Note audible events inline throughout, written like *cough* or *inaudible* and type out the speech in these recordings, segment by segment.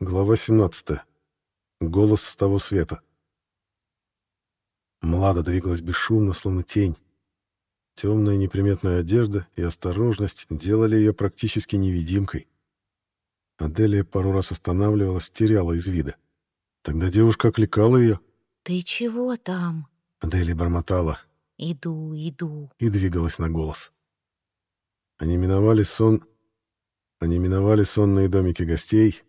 Глава 17. Голос с того света. Млада двигалась бесшумно, словно тень. Темная неприметная одежда и осторожность делали ее практически невидимкой. Аделия пару раз останавливалась, теряла из вида. Тогда девушка окликала ее. «Ты чего там?» Аделия бормотала. «Иду, иду». И двигалась на голос. Они миновали сон... Они миновали сонные домики гостей.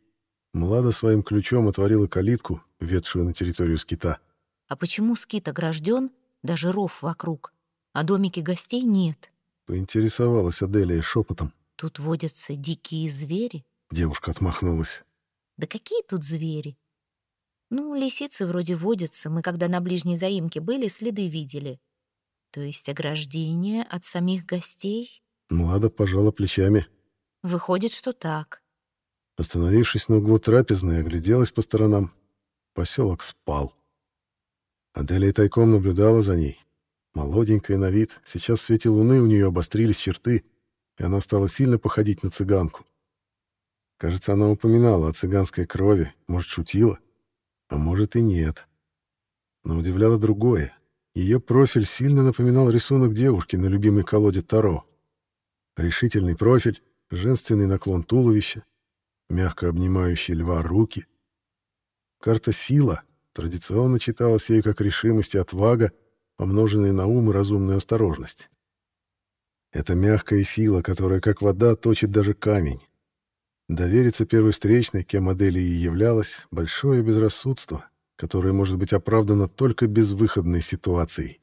Млада своим ключом отворила калитку, ведшую на территорию скита. «А почему скит огражден, даже ров вокруг, а домики гостей нет?» Поинтересовалась Аделия шепотом. «Тут водятся дикие звери?» Девушка отмахнулась. «Да какие тут звери? Ну, лисицы вроде водятся, мы когда на ближней заимке были, следы видели. То есть ограждение от самих гостей?» Млада пожала плечами. Выходит, что так. Остановившись на углу трапезной, огляделась по сторонам. Поселок спал. Аделия тайком наблюдала за ней. Молоденькая на вид, сейчас в свете луны у нее обострились черты, и она стала сильно походить на цыганку. Кажется, она упоминала о цыганской крови, может, шутила, а может и нет. Но удивляло другое. Ее профиль сильно напоминал рисунок девушки на любимой колоде Таро. Решительный профиль, женственный наклон туловища, мягко обнимающие льва руки. Карта «Сила» традиционно читалась ей как решимость и отвага, помноженные на ум и разумную осторожность. Это мягкая сила, которая, как вода, точит даже камень. Довериться первой встречной, кем модель и являлась, большое безрассудство, которое может быть оправдано только безвыходной ситуацией.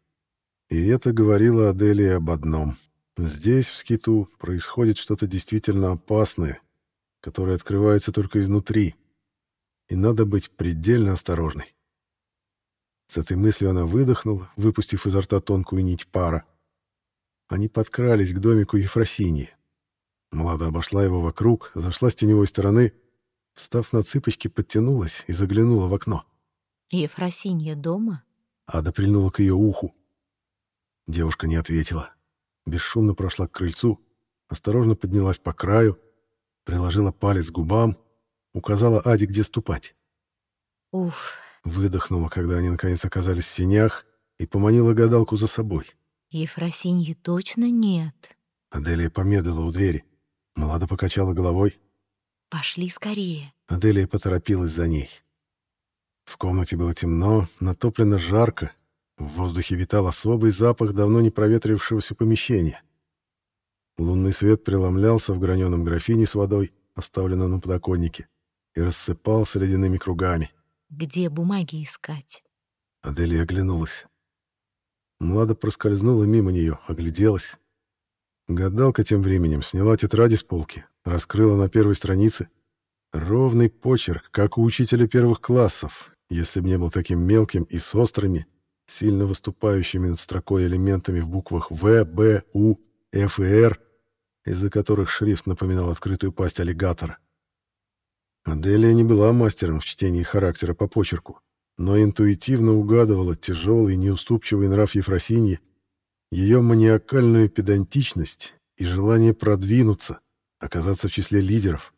И это говорило Аделии об одном — Здесь, в скиту, происходит что-то действительно опасное, которое открывается только изнутри, и надо быть предельно осторожной. С этой мыслью она выдохнула, выпустив изо рта тонкую нить пара. Они подкрались к домику Ефросинии. Млада обошла его вокруг, зашла с теневой стороны, встав на цыпочки, подтянулась и заглянула в окно. «Ефросинья дома?» Ада прильнула к ее уху. Девушка не ответила бесшумно прошла к крыльцу, осторожно поднялась по краю, приложила палец к губам, указала Аде, где ступать. Уф. Выдохнула, когда они наконец оказались в сенях, и поманила гадалку за собой. Ефросиньи точно нет. Аделия помедлила у двери. Млада покачала головой. Пошли скорее. Аделия поторопилась за ней. В комнате было темно, натоплено жарко, в воздухе витал особый запах давно не проветрившегося помещения. Лунный свет преломлялся в граненом графине с водой, оставленном на подоконнике, и рассыпался ледяными кругами. «Где бумаги искать?» Аделия оглянулась. Млада проскользнула мимо нее, огляделась. Гадалка тем временем сняла тетради с полки, раскрыла на первой странице. Ровный почерк, как у учителя первых классов, если б не был таким мелким и с острыми, сильно выступающими над строкой элементами в буквах В, Б, У, Ф и Р, из-за которых шрифт напоминал открытую пасть аллигатора. Аделия не была мастером в чтении характера по почерку, но интуитивно угадывала тяжелый, неуступчивый нрав Ефросиньи, ее маниакальную педантичность и желание продвинуться, оказаться в числе лидеров.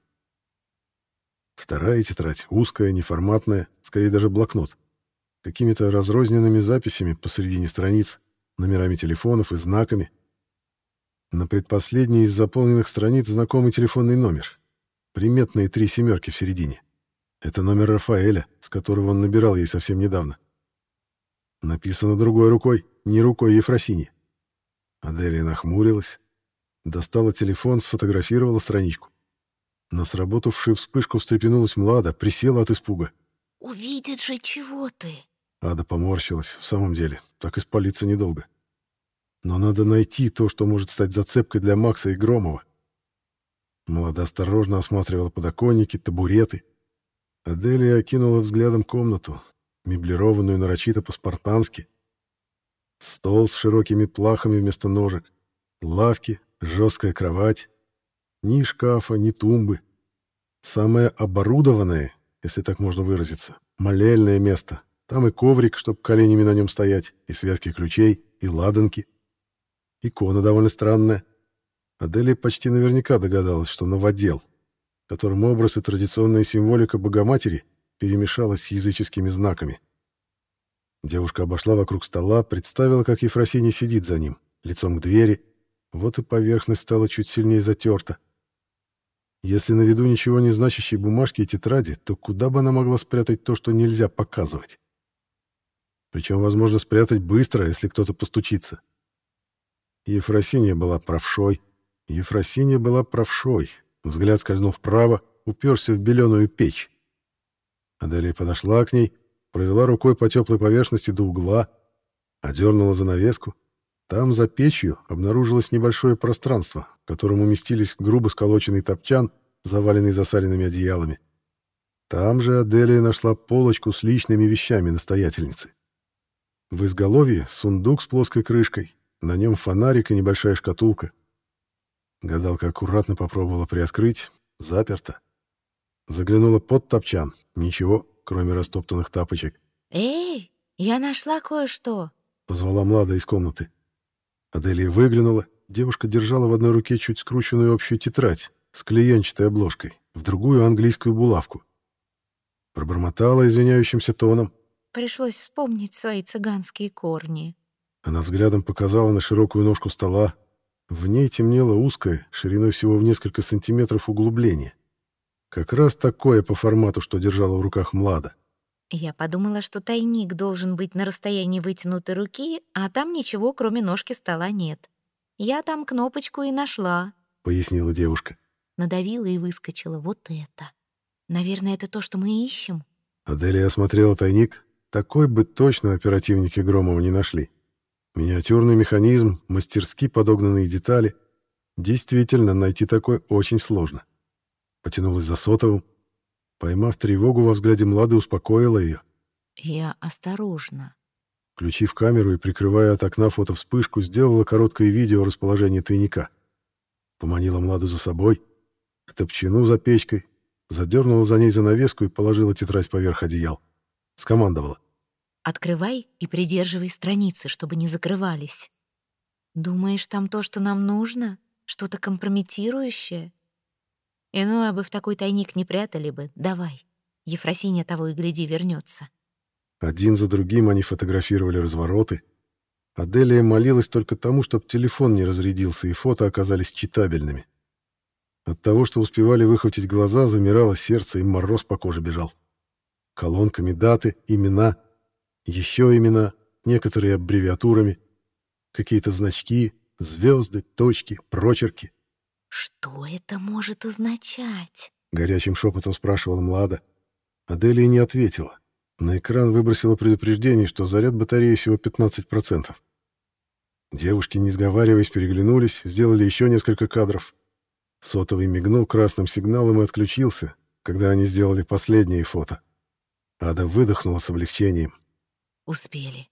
Вторая тетрадь, узкая, неформатная, скорее даже блокнот — какими-то разрозненными записями посредине страниц, номерами телефонов и знаками. На предпоследней из заполненных страниц знакомый телефонный номер. Приметные три семерки в середине. Это номер Рафаэля, с которого он набирал ей совсем недавно. Написано другой рукой, не рукой Ефросини. Аделия нахмурилась, достала телефон, сфотографировала страничку. На сработавшую вспышку встрепенулась Млада, присела от испуга. «Увидит же, чего ты!» Ада поморщилась, в самом деле, так испалиться недолго. Но надо найти то, что может стать зацепкой для Макса и Громова. Молода осторожно осматривала подоконники, табуреты. Аделия окинула взглядом комнату, меблированную нарочито по-спартански. Стол с широкими плахами вместо ножек, лавки, жесткая кровать. Ни шкафа, ни тумбы. Самое оборудованное, если так можно выразиться, молельное место, там и коврик, чтоб коленями на нем стоять, и связки ключей, и ладанки. Икона довольно странная. Аделия почти наверняка догадалась, что новодел. которым образ и традиционная символика Богоматери перемешалась с языческими знаками. Девушка обошла вокруг стола, представила, как Ефросиния сидит за ним, лицом к двери, вот и поверхность стала чуть сильнее затерта. Если на виду ничего не значащие бумажки и тетради, то куда бы она могла спрятать то, что нельзя показывать? Причем, возможно, спрятать быстро, если кто-то постучится. Ефросиния была правшой. Ефросиния была правшой. Взгляд скользнул вправо, уперся в беленую печь. Аделия подошла к ней, провела рукой по теплой поверхности до угла, одернула занавеску. Там, за печью, обнаружилось небольшое пространство, в котором уместились грубо сколоченный топчан, заваленный засаленными одеялами. Там же Аделия нашла полочку с личными вещами настоятельницы. В изголовье сундук с плоской крышкой, на нем фонарик и небольшая шкатулка. Гадалка аккуратно попробовала приоткрыть. Заперто. Заглянула под топчан. Ничего, кроме растоптанных тапочек. «Эй, я нашла кое-что!» Позвала Млада из комнаты. Аделия выглянула. Девушка держала в одной руке чуть скрученную общую тетрадь с клеенчатой обложкой, в другую английскую булавку. Пробормотала извиняющимся тоном. Пришлось вспомнить свои цыганские корни. Она взглядом показала на широкую ножку стола. В ней темнело узкое, шириной всего в несколько сантиметров углубление. Как раз такое по формату, что держала в руках Млада. Я подумала, что тайник должен быть на расстоянии вытянутой руки, а там ничего, кроме ножки стола, нет. Я там кнопочку и нашла, — пояснила девушка. Надавила и выскочила вот это. Наверное, это то, что мы ищем. Аделия осмотрела тайник, такой бы точно оперативники Громова не нашли. Миниатюрный механизм, мастерски подогнанные детали. Действительно, найти такой очень сложно. Потянулась за сотовым. Поймав тревогу во взгляде Млады, успокоила ее. «Я осторожно». Включив камеру и прикрывая от окна фотовспышку, сделала короткое видео расположения тайника. Поманила Младу за собой, к топчину за печкой, задернула за ней занавеску и положила тетрадь поверх одеял. Скомандовала. «Открывай и придерживай страницы, чтобы не закрывались. Думаешь, там то, что нам нужно? Что-то компрометирующее? Иное бы в такой тайник не прятали бы. Давай. Ефросиня того и гляди вернется. Один за другим они фотографировали развороты. Аделия молилась только тому, чтобы телефон не разрядился, и фото оказались читабельными. От того, что успевали выхватить глаза, замирало сердце, и мороз по коже бежал колонками даты, имена, еще имена, некоторые аббревиатурами, какие-то значки, звезды, точки, прочерки. «Что это может означать?» — горячим шепотом спрашивала Млада. Аделия не ответила. На экран выбросила предупреждение, что заряд батареи всего 15%. Девушки, не сговариваясь, переглянулись, сделали еще несколько кадров. Сотовый мигнул красным сигналом и отключился, когда они сделали последнее фото. Ада выдохнула с облегчением. «Успели.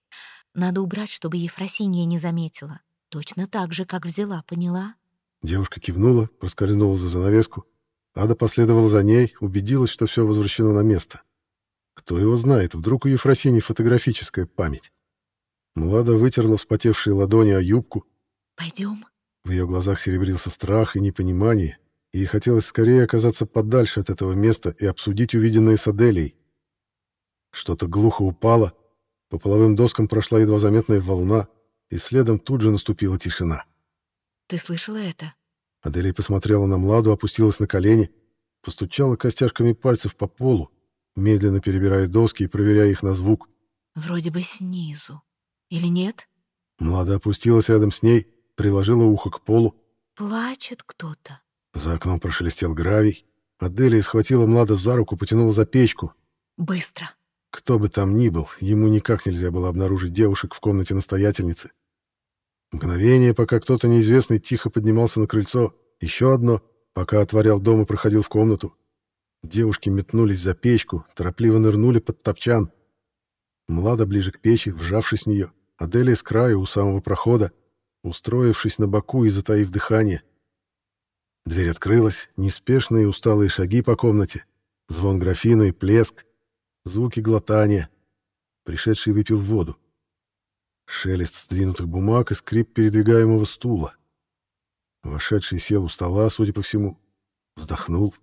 Надо убрать, чтобы Ефросинья не заметила. Точно так же, как взяла, поняла?» Девушка кивнула, проскользнула за занавеску. Ада последовала за ней, убедилась, что все возвращено на место. Кто его знает, вдруг у Ефросини фотографическая память. Млада вытерла вспотевшие ладони о юбку. «Пойдем?» В ее глазах серебрился страх и непонимание, и ей хотелось скорее оказаться подальше от этого места и обсудить увиденное с Аделией. Что-то глухо упало, по половым доскам прошла едва заметная волна, и следом тут же наступила тишина. «Ты слышала это?» Аделия посмотрела на Младу, опустилась на колени, постучала костяшками пальцев по полу, медленно перебирая доски и проверяя их на звук. «Вроде бы снизу. Или нет?» Млада опустилась рядом с ней, приложила ухо к полу. «Плачет кто-то». За окном прошелестел гравий. Аделия схватила Млада за руку, потянула за печку. «Быстро!» Кто бы там ни был, ему никак нельзя было обнаружить девушек в комнате настоятельницы. Мгновение, пока кто-то неизвестный тихо поднимался на крыльцо, еще одно, пока отворял дом и проходил в комнату. Девушки метнулись за печку, торопливо нырнули под топчан. Млада ближе к печи, вжавшись в нее, Аделия с краю у самого прохода, устроившись на боку и затаив дыхание. Дверь открылась, неспешные усталые шаги по комнате, звон графина и плеск, звуки глотания. Пришедший выпил воду. Шелест сдвинутых бумаг и скрип передвигаемого стула. Вошедший сел у стола, судя по всему. Вздохнул.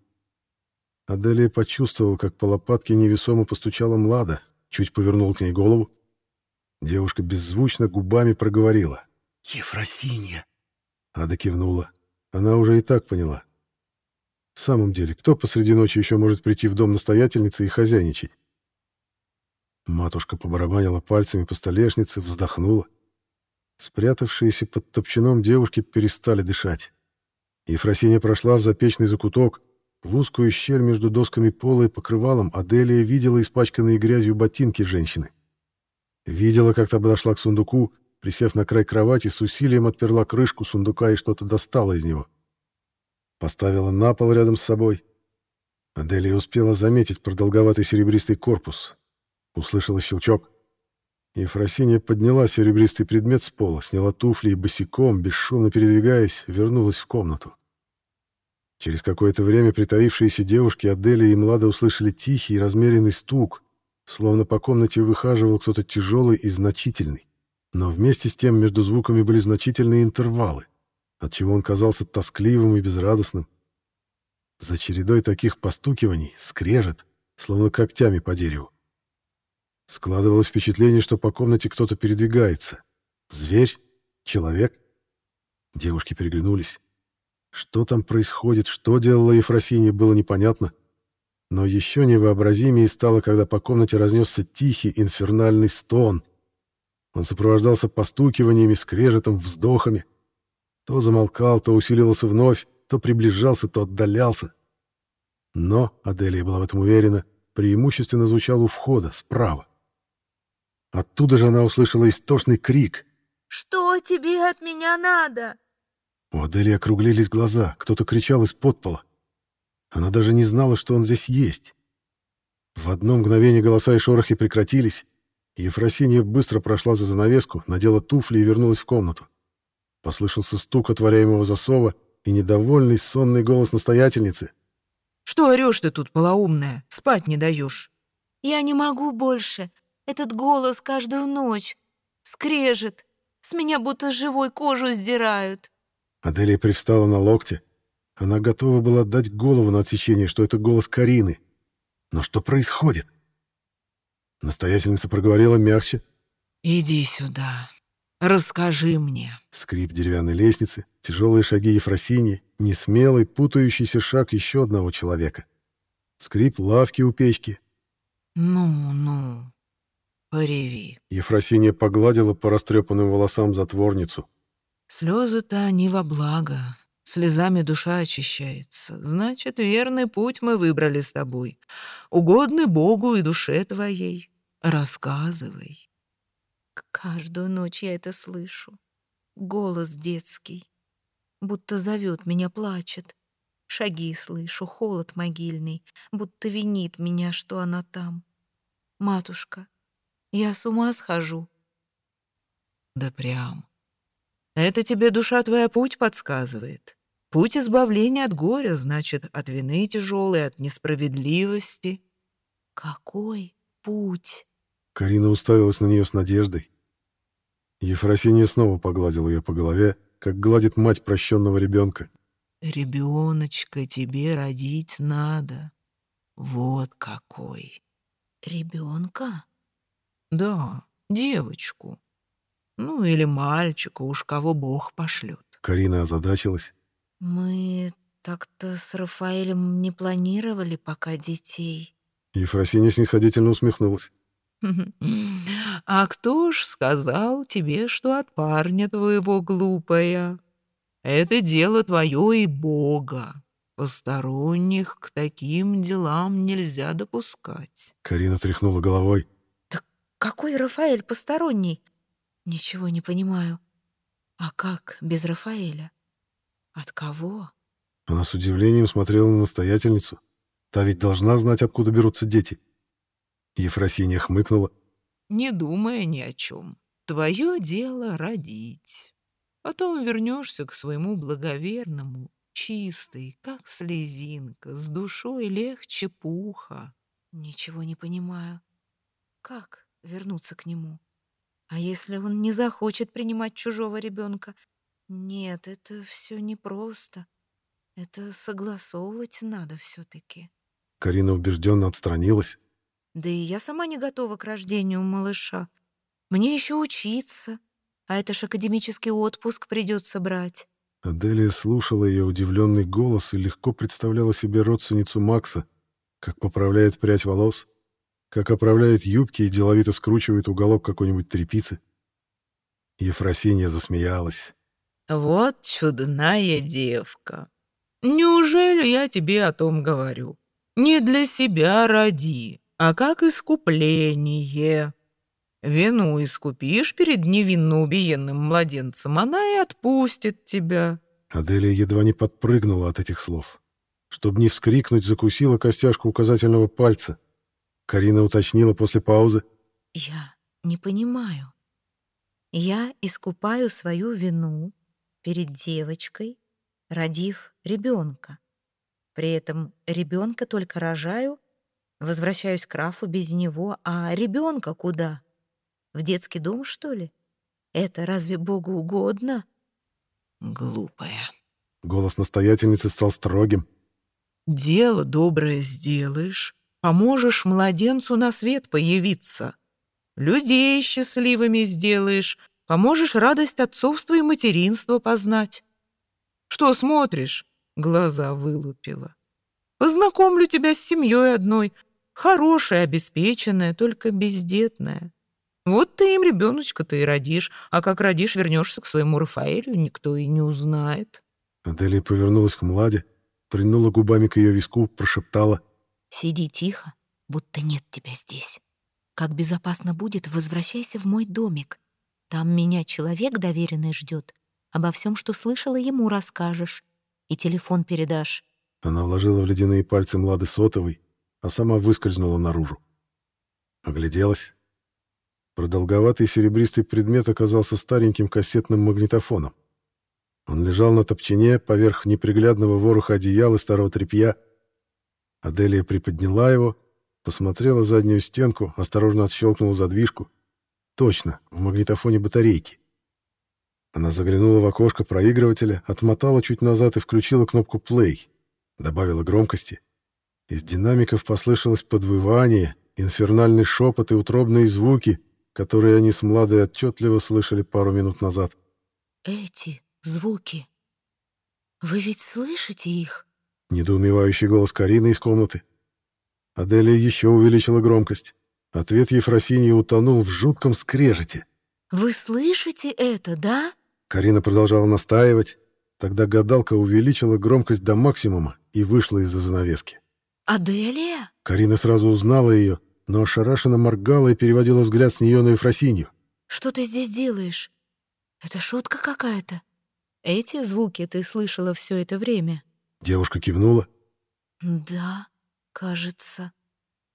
Аделия почувствовала, как по лопатке невесомо постучала Млада, чуть повернул к ней голову. Девушка беззвучно губами проговорила. «Ефросинья!» Ада кивнула. Она уже и так поняла. В самом деле, кто посреди ночи еще может прийти в дом настоятельницы и хозяйничать? Матушка побарабанила пальцами по столешнице, вздохнула. Спрятавшиеся под топчаном девушки перестали дышать. Ефросинья прошла в запечный закуток. В узкую щель между досками пола и покрывалом Аделия видела испачканные грязью ботинки женщины. Видела, как та подошла к сундуку, присев на край кровати, с усилием отперла крышку сундука и что-то достала из него. Поставила на пол рядом с собой. Аделия успела заметить продолговатый серебристый корпус. Услышала щелчок. Ефросинья подняла серебристый предмет с пола, сняла туфли и босиком, бесшумно передвигаясь, вернулась в комнату. Через какое-то время притаившиеся девушки Аделия и Млада услышали тихий и размеренный стук, словно по комнате выхаживал кто-то тяжелый и значительный. Но вместе с тем между звуками были значительные интервалы, отчего он казался тоскливым и безрадостным. За чередой таких постукиваний скрежет, словно когтями по дереву. Складывалось впечатление, что по комнате кто-то передвигается. Зверь? Человек? Девушки переглянулись. Что там происходит, что делала Ефросинья, было непонятно. Но еще невообразимее стало, когда по комнате разнесся тихий инфернальный стон. Он сопровождался постукиваниями, скрежетом, вздохами. То замолкал, то усиливался вновь, то приближался, то отдалялся. Но, Аделия была в этом уверена, преимущественно звучал у входа, справа. Оттуда же она услышала истошный крик. «Что тебе от меня надо?» У Адели округлились глаза, кто-то кричал из подпола. Она даже не знала, что он здесь есть. В одно мгновение голоса и шорохи прекратились, и Ефросинья быстро прошла за занавеску, надела туфли и вернулась в комнату. Послышался стук отворяемого засова и недовольный сонный голос настоятельницы. «Что орешь ты тут, полоумная? Спать не даешь?» «Я не могу больше. Этот голос каждую ночь. Скрежет. С меня будто живой кожу сдирают. Аделия привстала на локте. Она готова была отдать голову на отсечение, что это голос Карины. Но что происходит? Настоятельница проговорила мягче. «Иди сюда. Расскажи мне». Скрип деревянной лестницы, тяжелые шаги Ефросини, несмелый, путающийся шаг еще одного человека. Скрип лавки у печки. «Ну-ну, Пореви. Ефросинья погладила по растрепанным волосам затворницу. Слезы-то они во благо. Слезами душа очищается. Значит, верный путь мы выбрали с тобой. Угодный Богу и душе твоей. Рассказывай. Каждую ночь я это слышу. Голос детский. Будто зовет меня, плачет. Шаги слышу, холод могильный, будто винит меня, что она там. Матушка, я с ума схожу. Да прям. Это тебе душа твоя путь подсказывает. Путь избавления от горя, значит, от вины тяжелой, от несправедливости. Какой путь? Карина уставилась на нее с надеждой. Ефросинья снова погладила ее по голове, как гладит мать прощенного ребенка. Ребеночка тебе родить надо. Вот какой. Ребенка? Да, девочку. Ну, или мальчика, уж кого Бог пошлет. Карина озадачилась. Мы так-то с Рафаэлем не планировали пока детей. Ефросинья снисходительно усмехнулась. *laughs* «А кто ж сказал тебе, что от парня твоего глупая? Это дело твое и Бога. Посторонних к таким делам нельзя допускать». Карина тряхнула головой. Какой Рафаэль посторонний? Ничего не понимаю. А как без Рафаэля? От кого? Она с удивлением смотрела на настоятельницу. Та ведь должна знать, откуда берутся дети. Ефросинья хмыкнула. Не думая ни о чем. Твое дело родить. Потом вернешься к своему благоверному, чистый, как слезинка, с душой легче пуха. Ничего не понимаю. Как? Вернуться к нему. А если он не захочет принимать чужого ребенка? Нет, это все непросто. Это согласовывать надо все-таки. Карина убежденно отстранилась. Да и я сама не готова к рождению малыша. Мне еще учиться, а это ж академический отпуск придется брать. Аделия слушала ее удивленный голос и легко представляла себе родственницу Макса, как поправляет прядь волос, как оправляет юбки и деловито скручивает уголок какой-нибудь тряпицы. Ефросинья засмеялась. «Вот чудная девка! Неужели я тебе о том говорю? Не для себя роди, а как искупление. Вину искупишь перед невинно убиенным младенцем, она и отпустит тебя». Аделия едва не подпрыгнула от этих слов. Чтобы не вскрикнуть, закусила костяшку указательного пальца. Карина уточнила после паузы. «Я не понимаю. Я искупаю свою вину перед девочкой, родив ребенка. При этом ребенка только рожаю, возвращаюсь к Рафу без него, а ребенка куда? В детский дом, что ли? Это разве Богу угодно?» «Глупая». Голос настоятельницы стал строгим. «Дело доброе сделаешь, поможешь младенцу на свет появиться. Людей счастливыми сделаешь, поможешь радость отцовства и материнства познать. Что смотришь?» Глаза вылупила. «Познакомлю тебя с семьей одной, хорошая, обеспеченная, только бездетная. Вот ты им ребеночка-то и родишь, а как родишь, вернешься к своему Рафаэлю, никто и не узнает». Аделия повернулась к Младе, принула губами к ее виску, прошептала. «Сиди тихо, будто нет тебя здесь. Как безопасно будет, возвращайся в мой домик. Там меня человек доверенный ждет. Обо всем, что слышала, ему расскажешь. И телефон передашь». Она вложила в ледяные пальцы Млады сотовый, а сама выскользнула наружу. Огляделась. Продолговатый серебристый предмет оказался стареньким кассетным магнитофоном. Он лежал на топчине поверх неприглядного вороха одеял и старого тряпья. Аделия приподняла его, посмотрела заднюю стенку, осторожно отщелкнула задвижку. Точно, в магнитофоне батарейки. Она заглянула в окошко проигрывателя, отмотала чуть назад и включила кнопку «плей». Добавила громкости. Из динамиков послышалось подвывание, инфернальный шепот и утробные звуки, которые они с Младой отчетливо слышали пару минут назад. «Эти звуки. Вы ведь слышите их?» Недоумевающий голос Карины из комнаты. Аделия еще увеличила громкость. Ответ Ефросиньи утонул в жутком скрежете. «Вы слышите это, да?» Карина продолжала настаивать. Тогда гадалка увеличила громкость до максимума и вышла из-за занавески. «Аделия?» Карина сразу узнала ее, но ошарашенно моргала и переводила взгляд с нее на Ефросинью. «Что ты здесь делаешь? Это шутка какая-то?» Эти звуки ты слышала все это время? Девушка кивнула. Да, кажется.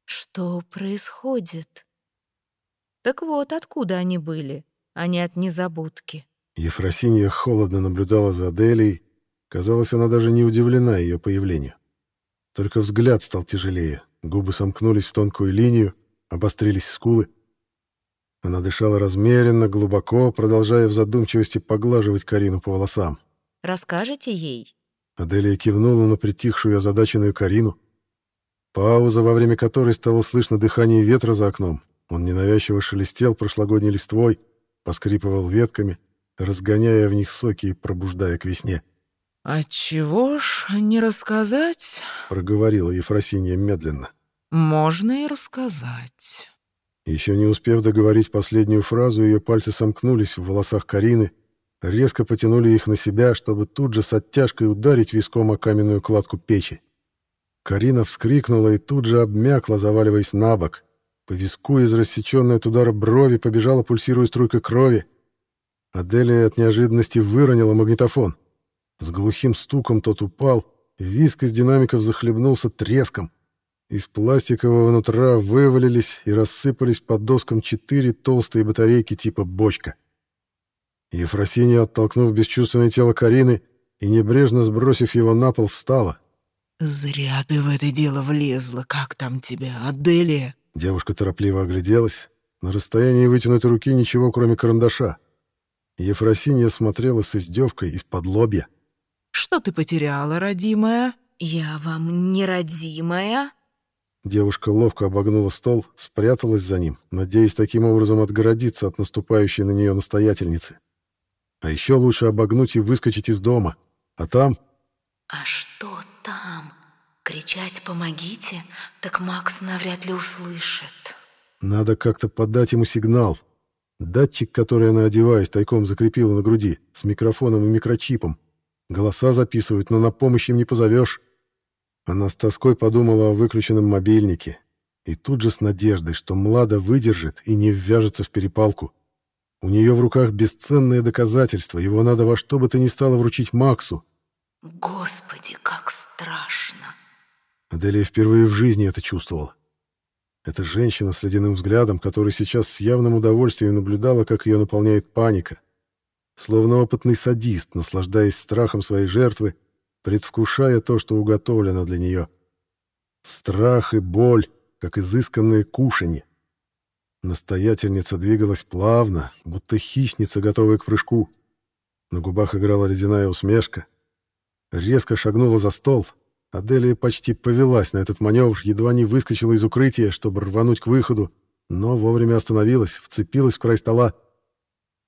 Что происходит? Так вот, откуда они были, а не от незабудки. Ефросинья холодно наблюдала за Аделией. Казалось, она даже не удивлена ее появлению. Только взгляд стал тяжелее, губы сомкнулись в тонкую линию, обострились скулы. Она дышала размеренно, глубоко, продолжая в задумчивости поглаживать Карину по волосам. «Расскажете ей?» Аделия кивнула на притихшую озадаченную Карину. Пауза, во время которой стало слышно дыхание ветра за окном. Он ненавязчиво шелестел прошлогодней листвой, поскрипывал ветками, разгоняя в них соки и пробуждая к весне. «Отчего ж не рассказать?» — проговорила Ефросинья медленно. «Можно и рассказать». Еще не успев договорить последнюю фразу, ее пальцы сомкнулись в волосах Карины, резко потянули их на себя, чтобы тут же с оттяжкой ударить виском о каменную кладку печи. Карина вскрикнула и тут же обмякла, заваливаясь на бок. По виску из рассеченной от удара брови побежала пульсируя струйка крови. Аделия от неожиданности выронила магнитофон. С глухим стуком тот упал, виск из динамиков захлебнулся треском. Из пластикового нутра вывалились и рассыпались по доскам четыре толстые батарейки типа бочка. Ефросинья, оттолкнув бесчувственное тело Карины и небрежно сбросив его на пол, встала. «Зря ты в это дело влезла. Как там тебя, Аделия?» Девушка торопливо огляделась. На расстоянии вытянутой руки ничего, кроме карандаша. Ефросинья смотрела с издевкой из-под лобья. «Что ты потеряла, родимая?» «Я вам не родимая?» Девушка ловко обогнула стол, спряталась за ним, надеясь таким образом отгородиться от наступающей на нее настоятельницы. А еще лучше обогнуть и выскочить из дома. А там... А что там? Кричать «помогите»? Так Макс навряд ли услышит. Надо как-то подать ему сигнал. Датчик, который она, одеваясь, тайком закрепила на груди, с микрофоном и микрочипом. Голоса записывают, но на помощь им не позовешь. Она с тоской подумала о выключенном мобильнике. И тут же с надеждой, что Млада выдержит и не ввяжется в перепалку. У нее в руках бесценное доказательство, его надо во что бы то ни стало вручить Максу. Господи, как страшно! Аделия впервые в жизни это чувствовала. Эта женщина с ледяным взглядом, который сейчас с явным удовольствием наблюдала, как ее наполняет паника. Словно опытный садист, наслаждаясь страхом своей жертвы, предвкушая то, что уготовлено для нее. Страх и боль, как изысканные кушанье. Настоятельница двигалась плавно, будто хищница, готовая к прыжку. На губах играла ледяная усмешка. Резко шагнула за стол. Аделия почти повелась на этот маневр, едва не выскочила из укрытия, чтобы рвануть к выходу, но вовремя остановилась, вцепилась в край стола.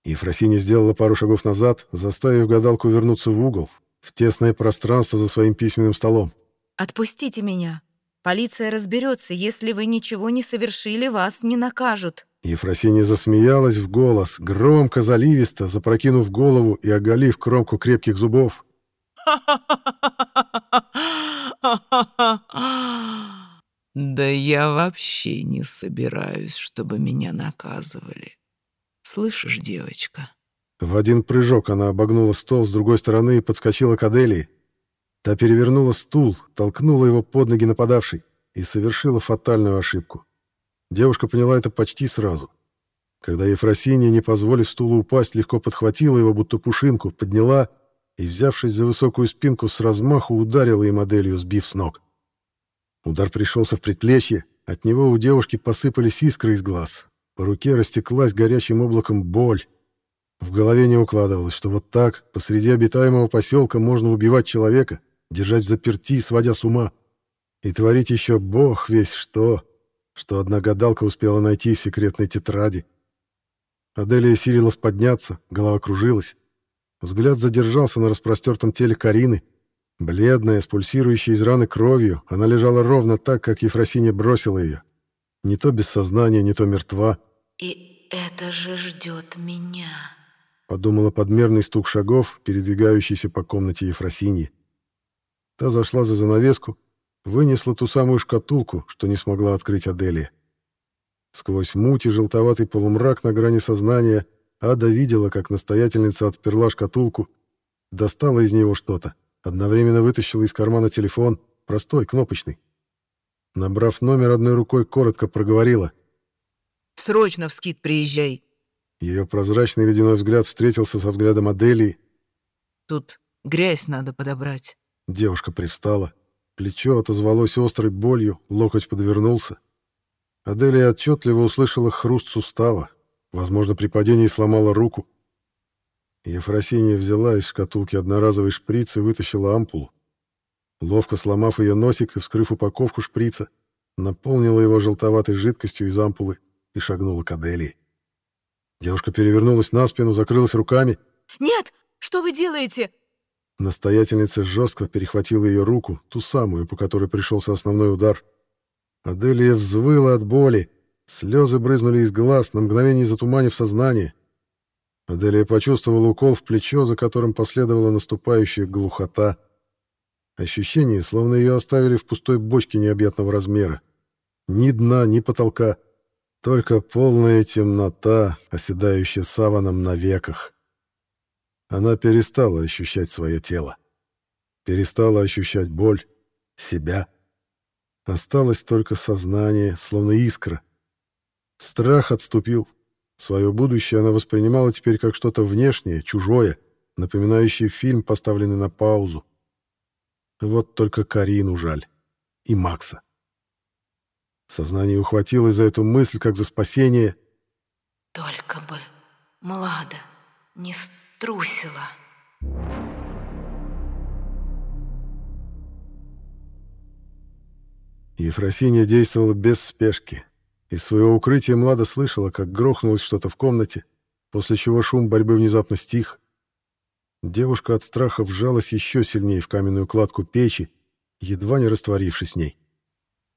Ефросиня сделала пару шагов назад, заставив гадалку вернуться в угол, в тесное пространство за своим письменным столом. «Отпустите меня. Полиция разберется. Если вы ничего не совершили, вас не накажут». Ефросиня засмеялась в голос, громко, заливисто, запрокинув голову и оголив кромку крепких зубов. *laughs* Да я вообще не собираюсь, чтобы меня наказывали. Слышишь, девочка? В один прыжок она обогнула стол с другой стороны и подскочила к Аделии. Та перевернула стул, толкнула его под ноги нападавшей и совершила фатальную ошибку. Девушка поняла это почти сразу. Когда Ефросинья, не позволив стулу упасть, легко подхватила его, будто пушинку, подняла и, взявшись за высокую спинку, с размаху ударила им моделью, сбив с ног. Удар пришелся в предплечье, от него у девушки посыпались искры из глаз. По руке растеклась горячим облаком боль. В голове не укладывалось, что вот так, посреди обитаемого поселка, можно убивать человека, держать в заперти, сводя с ума, и творить еще бог весь что, что одна гадалка успела найти в секретной тетради. Аделия силилась подняться, голова кружилась. Взгляд задержался на распростертом теле Карины. Бледная, с пульсирующей из раны кровью, она лежала ровно так, как Ефросиня бросила ее. Не то без сознания, не то мертва. «И это же ждет меня», подумала подмерный стук шагов, передвигающийся по комнате Ефросиньи. Та зашла за занавеску, вынесла ту самую шкатулку, что не смогла открыть Аделия. Сквозь муть и желтоватый полумрак на грани сознания Ада видела, как настоятельница отперла шкатулку, достала из него что-то, одновременно вытащила из кармана телефон, простой, кнопочный. Набрав номер одной рукой, коротко проговорила. «Срочно в скит приезжай!» Ее прозрачный ледяной взгляд встретился со взглядом Аделии. «Тут грязь надо подобрать». Девушка привстала. Плечо отозвалось острой болью, локоть подвернулся. Аделия отчетливо услышала хруст сустава. Возможно, при падении сломала руку. Ефросинья взяла из шкатулки одноразовый шприц и вытащила ампулу. Ловко сломав ее носик и вскрыв упаковку шприца, наполнила его желтоватой жидкостью из ампулы и шагнула к Аделии. Девушка перевернулась на спину, закрылась руками. «Нет! Что вы делаете?» Настоятельница жестко перехватила ее руку, ту самую, по которой пришелся основной удар. Аделия взвыла от боли. Слезы брызнули из глаз, на мгновение затуманив сознание. Аделия почувствовала укол в плечо, за которым последовала наступающая глухота. Ощущение, словно ее оставили в пустой бочке необъятного размера. Ни дна, ни потолка — только полная темнота, оседающая саваном на веках. Она перестала ощущать свое тело. Перестала ощущать боль, себя. Осталось только сознание, словно искра. Страх отступил. Свое будущее она воспринимала теперь как что-то внешнее, чужое, напоминающее фильм, поставленный на паузу. Вот только Карину жаль. И Макса. Сознание ухватилось за эту мысль, как за спасение. «Только бы Млада не струсила». Ефросинья действовала без спешки. Из своего укрытия Млада слышала, как грохнулось что-то в комнате, после чего шум борьбы внезапно стих. Девушка от страха вжалась еще сильнее в каменную кладку печи, едва не растворившись в ней.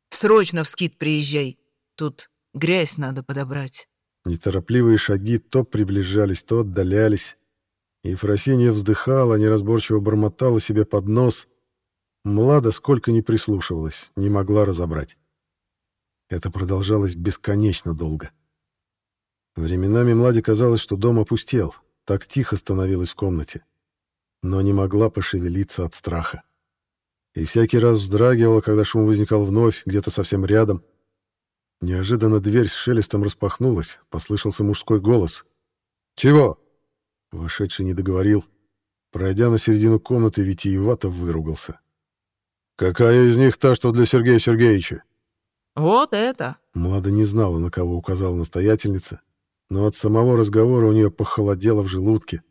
«Срочно в скит приезжай. Тут грязь надо подобрать». Неторопливые шаги то приближались, то отдалялись. Ефросинья вздыхала, неразборчиво бормотала себе под нос. Млада сколько ни прислушивалась, не могла разобрать. Это продолжалось бесконечно долго. Временами Младе казалось, что дом опустел, так тихо становилось в комнате, но не могла пошевелиться от страха. И всякий раз вздрагивала, когда шум возникал вновь, где-то совсем рядом. Неожиданно дверь с шелестом распахнулась, послышался мужской голос. «Чего?» Вошедший не договорил. Пройдя на середину комнаты, витиевато выругался. «Какая из них та, что для Сергея Сергеевича?» «Вот это!» Млада не знала, на кого указала настоятельница, но от самого разговора у нее похолодело в желудке.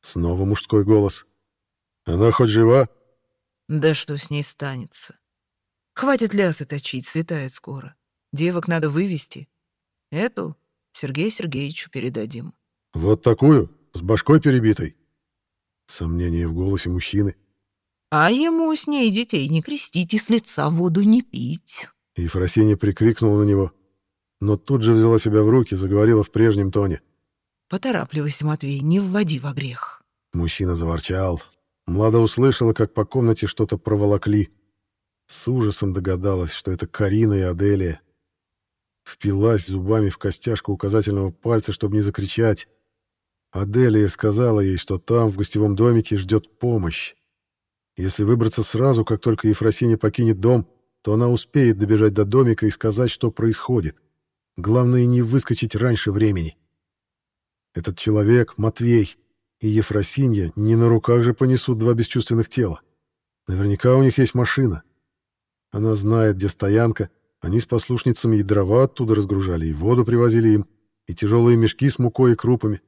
Снова мужской голос. «Она хоть жива?» «Да что с ней станется? Хватит лясы точить, светает скоро. Девок надо вывести. Эту Сергею Сергеевичу передадим». «Вот такую? С башкой перебитой?» Сомнение в голосе мужчины. «А ему с ней детей не крестить и с лица воду не пить». Ефросинья прикрикнула на него, но тут же взяла себя в руки, заговорила в прежнем тоне. «Поторапливайся, Матвей, не вводи во грех». Мужчина заворчал. Млада услышала, как по комнате что-то проволокли. С ужасом догадалась, что это Карина и Аделия. Впилась зубами в костяшку указательного пальца, чтобы не закричать. Аделия сказала ей, что там, в гостевом домике, ждет помощь. Если выбраться сразу, как только Ефросиня покинет дом, то она успеет добежать до домика и сказать, что происходит. Главное, не выскочить раньше времени. Этот человек, Матвей и Ефросинья, не на руках же понесут два бесчувственных тела. Наверняка у них есть машина. Она знает, где стоянка. Они с послушницами и дрова оттуда разгружали, и воду привозили им, и тяжелые мешки с мукой и крупами.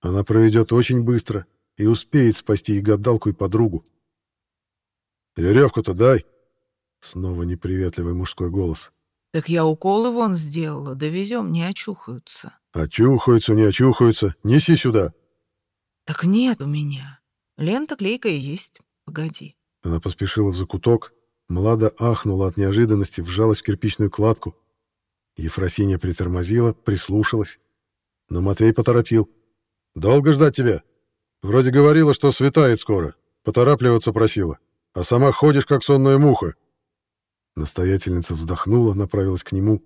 Она проведет очень быстро и успеет спасти и гадалку, и подругу. «Веревку-то дай!» Снова неприветливый мужской голос. «Так я уколы вон сделала, довезем, не очухаются». «Очухаются, не очухаются. Неси сюда!» «Так нет у меня. Лента клейкая есть. Погоди». Она поспешила в закуток. Млада ахнула от неожиданности, вжалась в кирпичную кладку. Ефросинья притормозила, прислушалась. Но Матвей поторопил. «Долго ждать тебя? Вроде говорила, что светает скоро. Поторапливаться просила. А сама ходишь, как сонная муха». Настоятельница вздохнула, направилась к нему.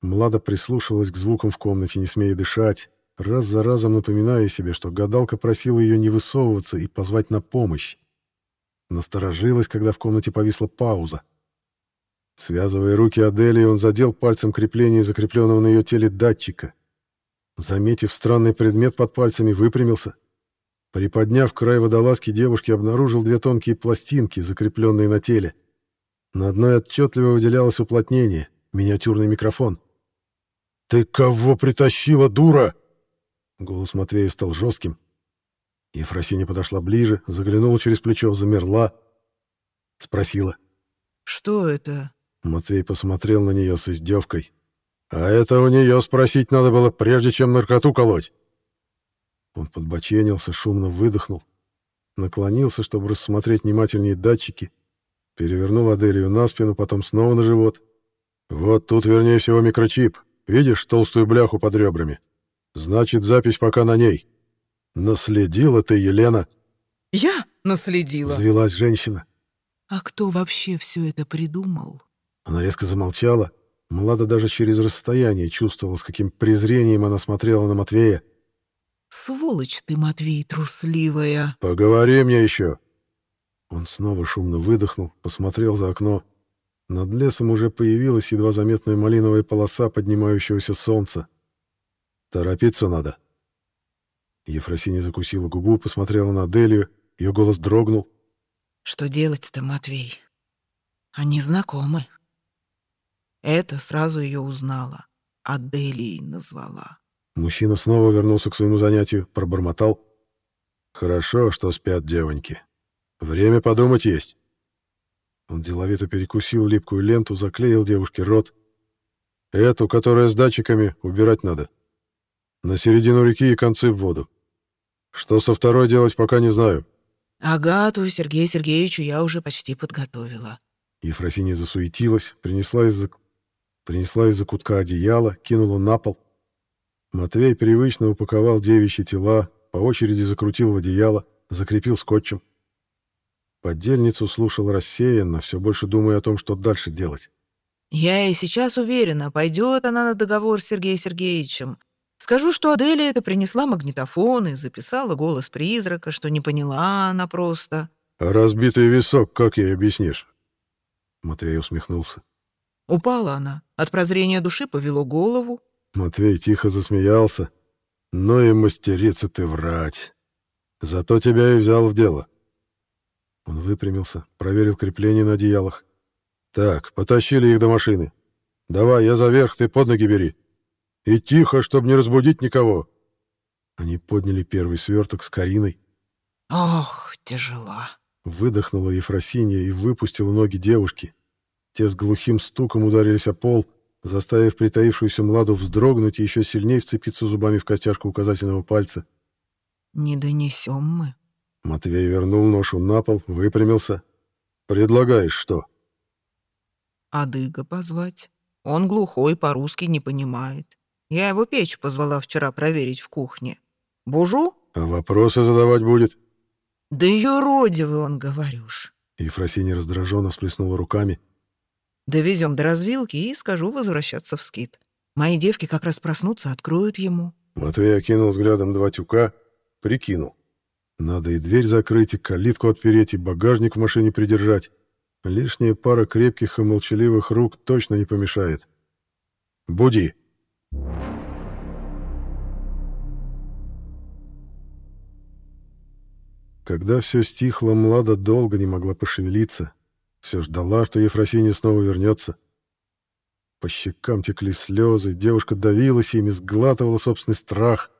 Млада прислушивалась к звукам в комнате, не смея дышать, раз за разом напоминая себе, что гадалка просила ее не высовываться и позвать на помощь. Насторожилась, когда в комнате повисла пауза. Связывая руки Аделии, он задел пальцем крепление закрепленного на ее теле датчика. Заметив странный предмет под пальцами, выпрямился. Приподняв край водолазки, девушки обнаружил две тонкие пластинки, закрепленные на теле. На одной отчетливо выделялось уплотнение, миниатюрный микрофон. «Ты кого притащила, дура?» Голос Матвея стал жестким. Ефросиня подошла ближе, заглянула через плечо, замерла. Спросила. «Что это?» Матвей посмотрел на нее с издевкой. «А это у нее спросить надо было, прежде чем наркоту колоть». Он подбоченился, шумно выдохнул. Наклонился, чтобы рассмотреть внимательнее датчики. Перевернул Аделию на спину, потом снова на живот. «Вот тут, вернее всего, микрочип. Видишь толстую бляху под ребрами? Значит, запись пока на ней. Наследила ты, Елена!» «Я наследила!» — взвелась женщина. «А кто вообще все это придумал?» Она резко замолчала. Млада даже через расстояние чувствовала, с каким презрением она смотрела на Матвея. «Сволочь ты, Матвей, трусливая!» «Поговори мне еще!» Он снова шумно выдохнул, посмотрел за окно. Над лесом уже появилась едва заметная малиновая полоса поднимающегося солнца. «Торопиться надо!» Ефросинья закусила губу, посмотрела на Делию, ее голос дрогнул. «Что делать-то, Матвей? Они знакомы. Это сразу ее узнала, Аделией назвала». Мужчина снова вернулся к своему занятию, пробормотал. «Хорошо, что спят девоньки. Время подумать есть». Он деловито перекусил липкую ленту, заклеил девушке рот. Эту, которая с датчиками, убирать надо. На середину реки и концы в воду. Что со второй делать, пока не знаю. Агату Сергею Сергеевичу я уже почти подготовила. Ефросинья засуетилась, принесла из-за принесла из-за кутка одеяло, кинула на пол. Матвей привычно упаковал девичьи тела, по очереди закрутил в одеяло, закрепил скотчем. Поддельницу слушал рассеянно, все больше думая о том, что дальше делать. Я и сейчас уверена, пойдет она на договор с Сергеем Сергеевичем. Скажу, что Аделия это принесла магнитофон и записала голос призрака, что не поняла она просто. Разбитый висок, как ей объяснишь? Матвей усмехнулся. Упала она. От прозрения души повело голову. Матвей тихо засмеялся. Ну и мастерица ты врать. Зато тебя и взял в дело. Он выпрямился, проверил крепление на одеялах. Так, потащили их до машины. Давай, я заверх, ты под ноги бери. И тихо, чтобы не разбудить никого. Они подняли первый сверток с Кариной. Ох, тяжела. Выдохнула Ефросинья и выпустила ноги девушки. Те с глухим стуком ударились о пол, заставив притаившуюся Младу вздрогнуть и еще сильнее вцепиться зубами в костяшку указательного пальца. «Не донесем мы». Матвей вернул ношу на пол, выпрямился. «Предлагаешь что?» «Адыга позвать. Он глухой, по-русски не понимает. Я его печь позвала вчера проверить в кухне. Бужу?» «А вопросы задавать будет?» «Да юродивый он, говорюш». Ефросинья раздраженно всплеснула руками. «Довезем до развилки и скажу возвращаться в скит. Мои девки как раз проснутся, откроют ему». Матвей окинул взглядом два тюка, прикинул. Надо и дверь закрыть, и калитку отпереть, и багажник в машине придержать. Лишняя пара крепких и молчаливых рук точно не помешает. «Буди!» Когда все стихло, Млада долго не могла пошевелиться. Все ждала, что Ефросинья снова вернется. По щекам текли слезы, девушка давилась ими, сглатывала собственный страх.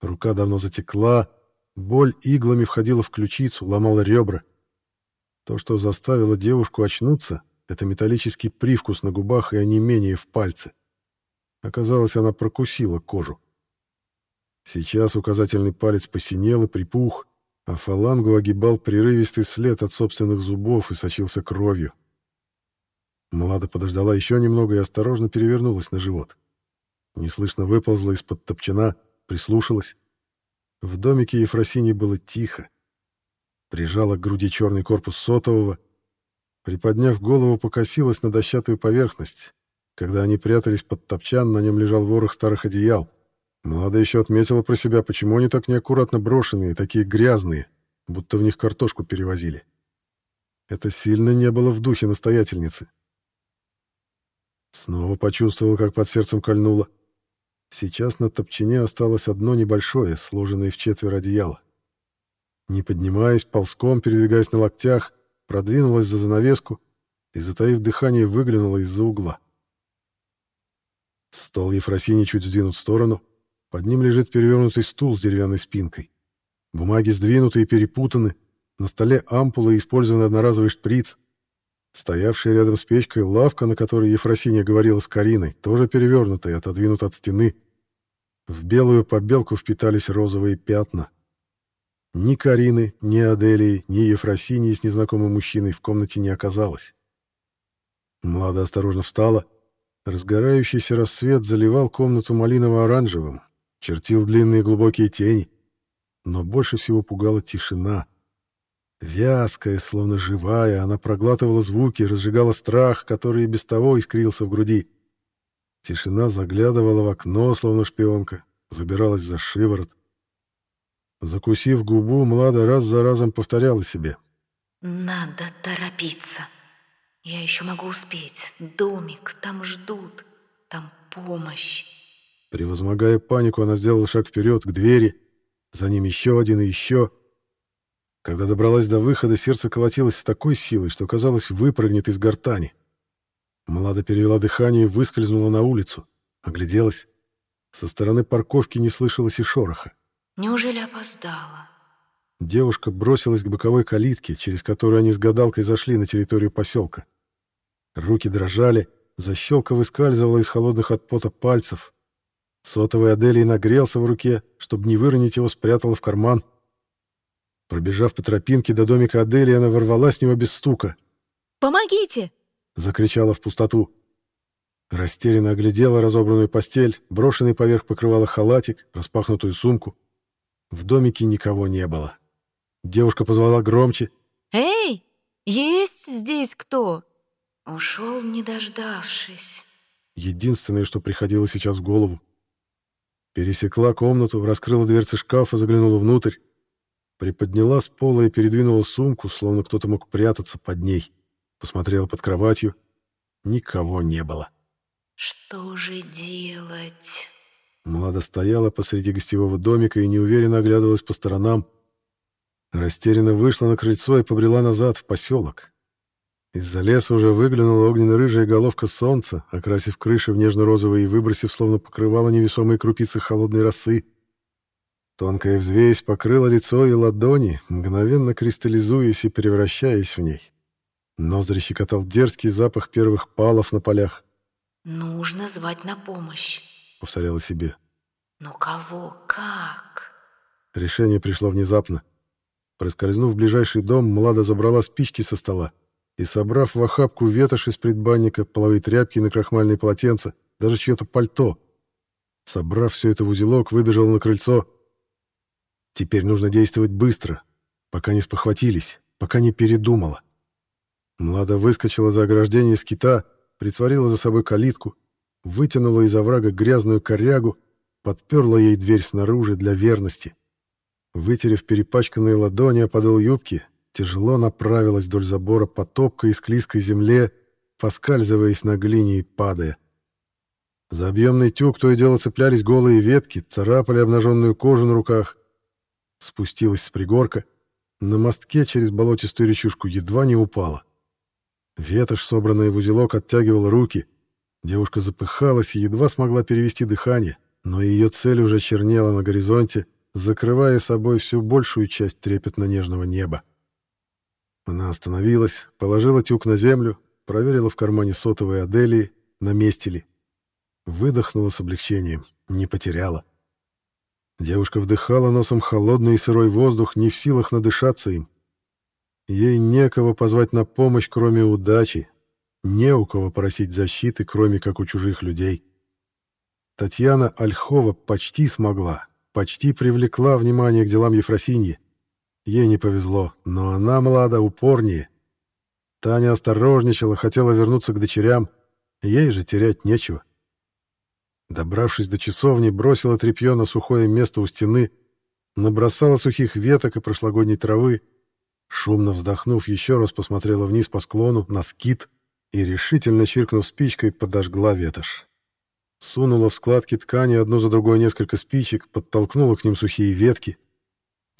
Рука давно затекла, боль иглами входила в ключицу, ломала ребра. То, что заставило девушку очнуться, это металлический привкус на губах и онемение в пальце. Оказалось, она прокусила кожу. Сейчас указательный палец посинел и припух, а фалангу огибал прерывистый след от собственных зубов и сочился кровью. Млада подождала еще немного и осторожно перевернулась на живот. Неслышно выползла из-под топчана, прислушалась. В домике Ефросини было тихо. Прижала к груди черный корпус сотового. Приподняв голову, покосилась на дощатую поверхность. Когда они прятались под топчан, на нем лежал ворох старых одеял. Млада еще отметила про себя, почему они так неаккуратно брошенные, такие грязные, будто в них картошку перевозили. Это сильно не было в духе настоятельницы. Снова почувствовал, как под сердцем кольнуло. Сейчас на топчине осталось одно небольшое, сложенное в четверо одеяло. Не поднимаясь, ползком, передвигаясь на локтях, продвинулась за занавеску и, затаив дыхание, выглянула из-за угла. Стол Ефросини чуть сдвинут в сторону, под ним лежит перевернутый стул с деревянной спинкой. Бумаги сдвинуты и перепутаны. На столе ампула и использованный одноразовый шприц. Стоявшая рядом с печкой лавка, на которой Ефросинья говорила с Кариной, тоже перевернутая и отодвинута от стены. В белую побелку впитались розовые пятна. Ни Карины, ни Аделии, ни Ефросиньи с незнакомым мужчиной в комнате не оказалось. Млада осторожно встала. Разгорающийся рассвет заливал комнату малиново-оранжевым, чертил длинные глубокие тени. Но больше всего пугала тишина. Вязкая, словно живая, она проглатывала звуки, разжигала страх, который и без того искрился в груди. Тишина заглядывала в окно, словно шпионка, забиралась за шиворот. Закусив губу, Млада раз за разом повторяла себе. «Надо торопиться. Я еще могу успеть. Домик, там ждут. Там помощь». Превозмогая панику, она сделала шаг вперед, к двери. За ним еще один и еще. Когда добралась до выхода, сердце колотилось с такой силой, что, казалось, выпрыгнет из гортани. Млада перевела дыхание и выскользнула на улицу. Огляделась. Со стороны парковки не слышалось и шороха. Неужели опоздала? Девушка бросилась к боковой калитке, через которую они с гадалкой зашли на территорию поселка. Руки дрожали, защелка выскальзывала из холодных от пота пальцев. Сотовый Аделий нагрелся в руке, чтобы не выронить его, спрятала в карман. Пробежав по тропинке до домика Аделии, она ворвалась с него без стука. «Помогите!» — закричала в пустоту. Растерянно оглядела разобранную постель, брошенный поверх покрывала халатик, распахнутую сумку. В домике никого не было. Девушка позвала громче. «Эй, есть здесь кто?» Ушел, не дождавшись. Единственное, что приходило сейчас в голову. Пересекла комнату, раскрыла дверцы шкафа, заглянула внутрь. Приподняла с пола и передвинула сумку, словно кто-то мог прятаться под ней. Посмотрела под кроватью. Никого не было. Что же делать? Млада стояла посреди гостевого домика и неуверенно оглядывалась по сторонам. Растерянно вышла на крыльцо и побрела назад, в поселок. Из-за леса уже выглянула огненно-рыжая головка солнца, окрасив крыши в нежно-розовые и выбросив, словно покрывало невесомые крупицы холодной росы. Тонкая взвесь покрыла лицо и ладони, мгновенно кристаллизуясь и превращаясь в ней. Ноздри щекотал дерзкий запах первых палов на полях. «Нужно звать на помощь», — повторяла себе. «Но кого? Как?» Решение пришло внезапно. Проскользнув в ближайший дом, Млада забрала спички со стола и, собрав в охапку ветошь из предбанника, половые тряпки на крахмальные полотенца, даже чье-то пальто, собрав все это в узелок, выбежала на крыльцо. Теперь нужно действовать быстро, пока не спохватились, пока не передумала. Млада выскочила за ограждение скита, притворила за собой калитку, вытянула из оврага грязную корягу, подперла ей дверь снаружи для верности. Вытерев перепачканные ладони о подол юбки, тяжело направилась вдоль забора по топкой и склизкой земле, поскальзываясь на глине и падая. За объемный тюк то и дело цеплялись голые ветки, царапали обнаженную кожу на руках. Спустилась с пригорка. На мостке через болотистую речушку едва не упала. Ветошь, собранная в узелок, оттягивала руки. Девушка запыхалась и едва смогла перевести дыхание, но ее цель уже чернела на горизонте, закрывая собой всю большую часть трепетно-нежного неба. Она остановилась, положила тюк на землю, проверила в кармане сотовой Аделии, на месте ли. Выдохнула с облегчением, не потеряла. Девушка вдыхала носом холодный и сырой воздух, не в силах надышаться им. Ей некого позвать на помощь, кроме удачи, не у кого просить защиты, кроме как у чужих людей. Татьяна Ольхова почти смогла, почти привлекла внимание к делам Ефросиньи. Ей не повезло, но она, млада, упорнее. Таня осторожничала, хотела вернуться к дочерям. Ей же терять нечего. Добравшись до часовни, бросила тряпье на сухое место у стены, набросала сухих веток и прошлогодней травы, шумно вздохнув, еще раз посмотрела вниз по склону, на скит и, решительно чиркнув спичкой, подожгла ветошь. Сунула в складки ткани одну за другой несколько спичек, подтолкнула к ним сухие ветки.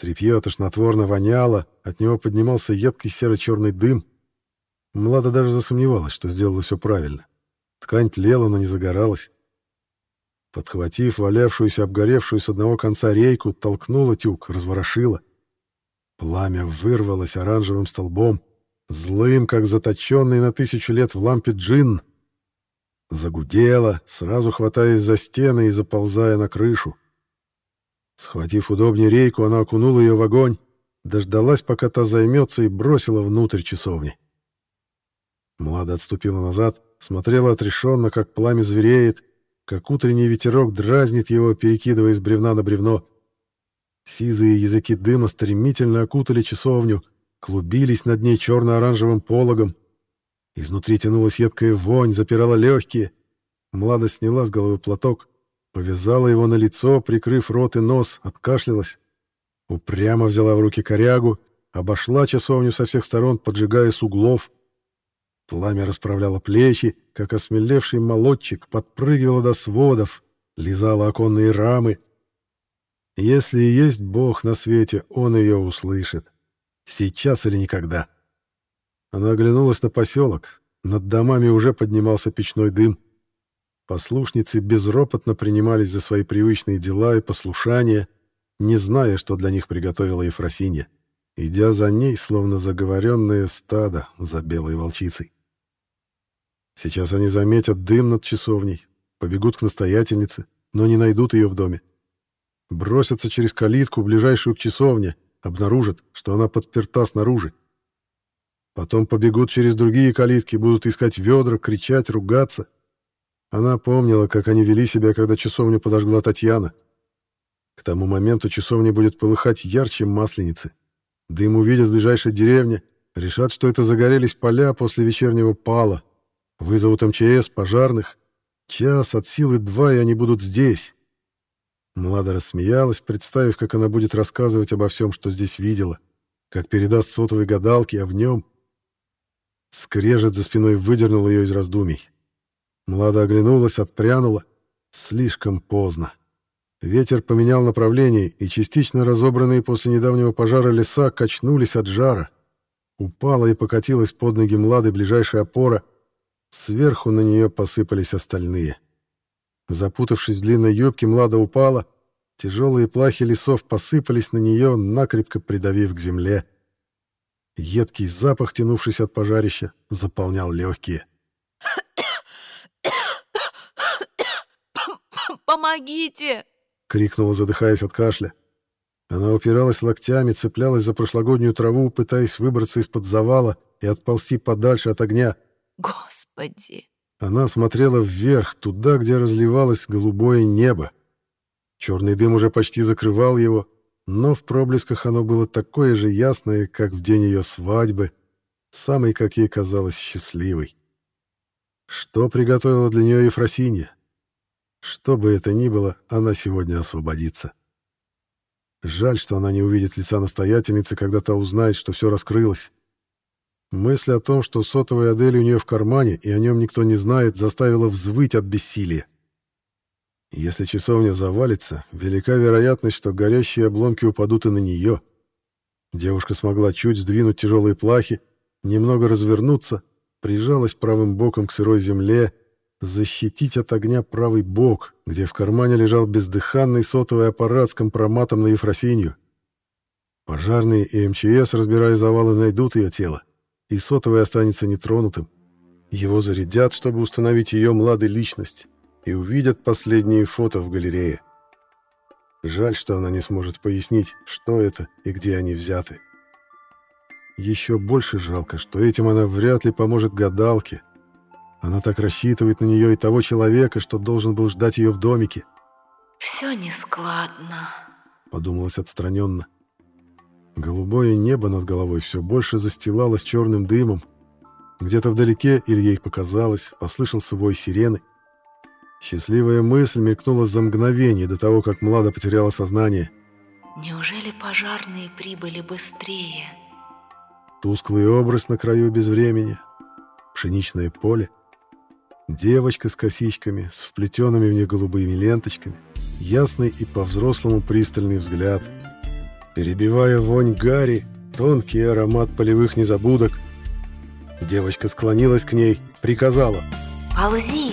Трепье тошнотворно воняло, от него поднимался едкий серо-черный дым. Млада даже засомневалась, что сделала все правильно. Ткань тлела, но не загоралась. Подхватив валявшуюся, обгоревшую с одного конца рейку, толкнула тюк, разворошила. Пламя вырвалось оранжевым столбом, злым, как заточенный на тысячу лет в лампе джин — Загудела, сразу хватаясь за стены и заползая на крышу. Схватив удобнее рейку, она окунула ее в огонь, дождалась, пока та займется, и бросила внутрь часовни. Млада отступила назад, смотрела отрешенно, как пламя звереет, как утренний ветерок дразнит его, перекидывая из бревна на бревно. Сизые языки дыма стремительно окутали часовню, клубились над ней черно-оранжевым пологом, Изнутри тянулась едкая вонь, запирала легкие. Млада сняла с головы платок, повязала его на лицо, прикрыв рот и нос, откашлялась. Упрямо взяла в руки корягу, обошла часовню со всех сторон, поджигая с углов. Пламя расправляло плечи, как осмелевший молодчик, подпрыгивала до сводов, лизала оконные рамы. Если и есть Бог на свете, он ее услышит. Сейчас или никогда. Она оглянулась на поселок. Над домами уже поднимался печной дым. Послушницы безропотно принимались за свои привычные дела и послушания, не зная, что для них приготовила Ефросинья, идя за ней, словно заговоренное стадо за белой волчицей. Сейчас они заметят дым над часовней, побегут к настоятельнице, но не найдут ее в доме. Бросятся через калитку, ближайшую к часовне, обнаружат, что она подперта снаружи. Потом побегут через другие калитки, будут искать ведра, кричать, ругаться. Она помнила, как они вели себя, когда часовню подожгла Татьяна. К тому моменту часовня будет полыхать ярче масленицы. Дым увидят в ближайшей деревне, решат, что это загорелись поля после вечернего пала. Вызовут МЧС, пожарных. Час от силы два, и они будут здесь. Млада рассмеялась, представив, как она будет рассказывать обо всем, что здесь видела, как передаст сотовой гадалке, а в нем... Скрежет за спиной выдернул ее из раздумий. Млада оглянулась, отпрянула. Слишком поздно. Ветер поменял направление, и частично разобранные после недавнего пожара леса качнулись от жара. Упала и покатилась под ноги Млады ближайшая опора. Сверху на нее посыпались остальные. Запутавшись в длинной юбке, Млада упала. Тяжелые плахи лесов посыпались на нее, накрепко придавив к земле. Едкий запах, тянувшийся от пожарища, заполнял легкие. «Помогите!» — крикнула, задыхаясь от кашля. Она упиралась локтями, цеплялась за прошлогоднюю траву, пытаясь выбраться из-под завала и отползти подальше от огня. «Господи!» Она смотрела вверх, туда, где разливалось голубое небо. Черный дым уже почти закрывал его, но в проблесках оно было такое же ясное, как в день ее свадьбы, самой, как ей казалось, счастливой. Что приготовила для нее Ефросинья? Что бы это ни было, она сегодня освободится. Жаль, что она не увидит лица настоятельницы, когда та узнает, что все раскрылось. Мысль о том, что сотовый Адель у нее в кармане, и о нем никто не знает, заставила взвыть от бессилия. Если часовня завалится, велика вероятность, что горящие обломки упадут и на нее. Девушка смогла чуть сдвинуть тяжелые плахи, немного развернуться, прижалась правым боком к сырой земле, защитить от огня правый бок, где в кармане лежал бездыханный сотовый аппарат с компроматом на Ефросинью. Пожарные и МЧС, разбирая завалы, найдут ее тело и сотовый останется нетронутым. Его зарядят, чтобы установить ее младой личность, и увидят последние фото в галерее. Жаль, что она не сможет пояснить, что это и где они взяты. Еще больше жалко, что этим она вряд ли поможет гадалке. Она так рассчитывает на нее и того человека, что должен был ждать ее в домике. «Все нескладно», — подумалось отстраненно. Голубое небо над головой все больше застилалось черным дымом. Где-то вдалеке, или ей показалось, послышался вой сирены. Счастливая мысль мелькнула за мгновение до того, как Млада потеряла сознание. «Неужели пожарные прибыли быстрее?» Тусклый образ на краю безвремени, пшеничное поле, девочка с косичками, с вплетенными в них голубыми ленточками, ясный и по-взрослому пристальный взгляд — перебивая вонь гари, тонкий аромат полевых незабудок. Девочка склонилась к ней, приказала. «Ползи!»